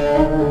Música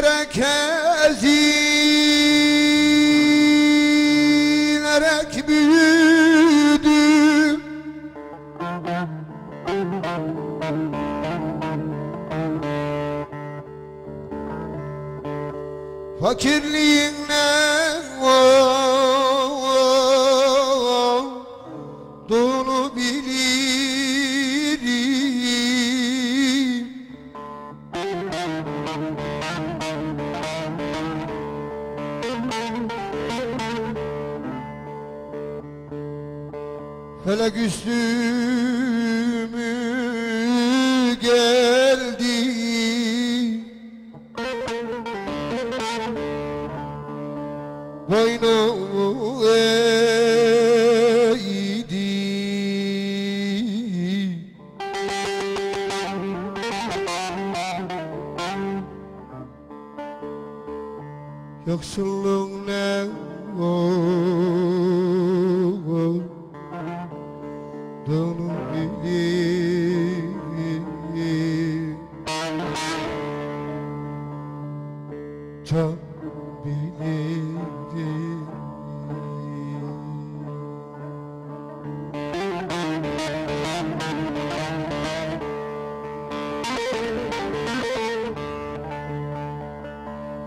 İtinerek ezinerek büyüdüm Fakirliğinle olduğunu Felek üstümü geldi. Boynumu eğdi. Yoksulluk ne olur Çok bilirim.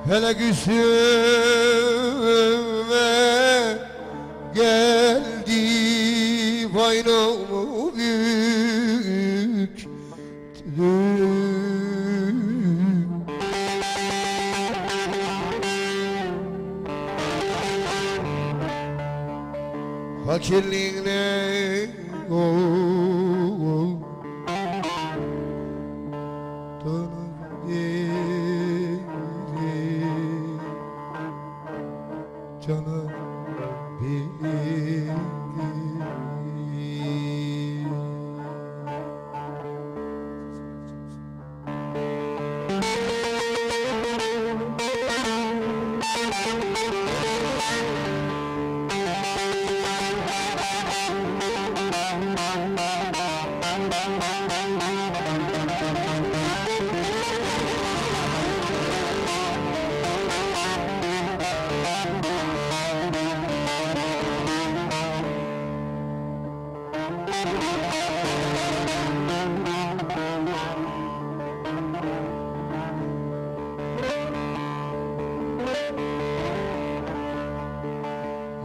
Felek üstüme geldi Killing na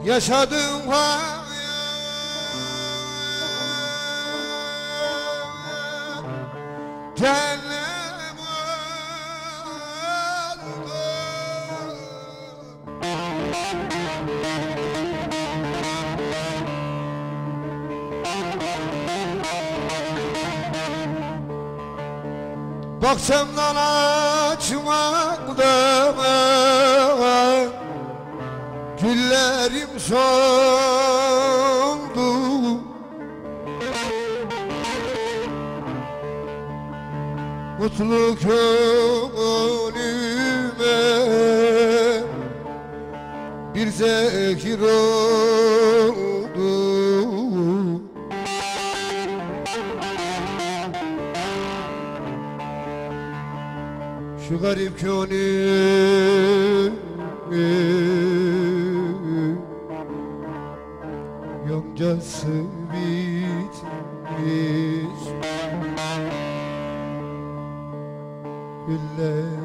Yaşadığım hayat Cehennem oldu Bahçemden açmakta Güllerim soldu. Mutluluk önüme Bir zehir oldu Şu garip gönül Yoncası bitmiş. Güller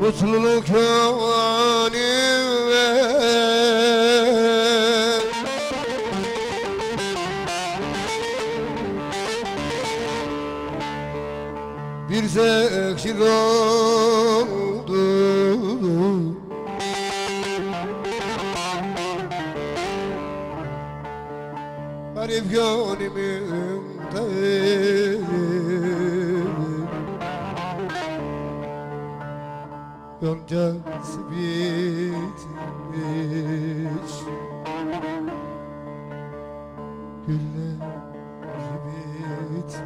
Mutluluk yanime zehir oldu. Garip gönlümde. Bitmiş. Güller bitmiş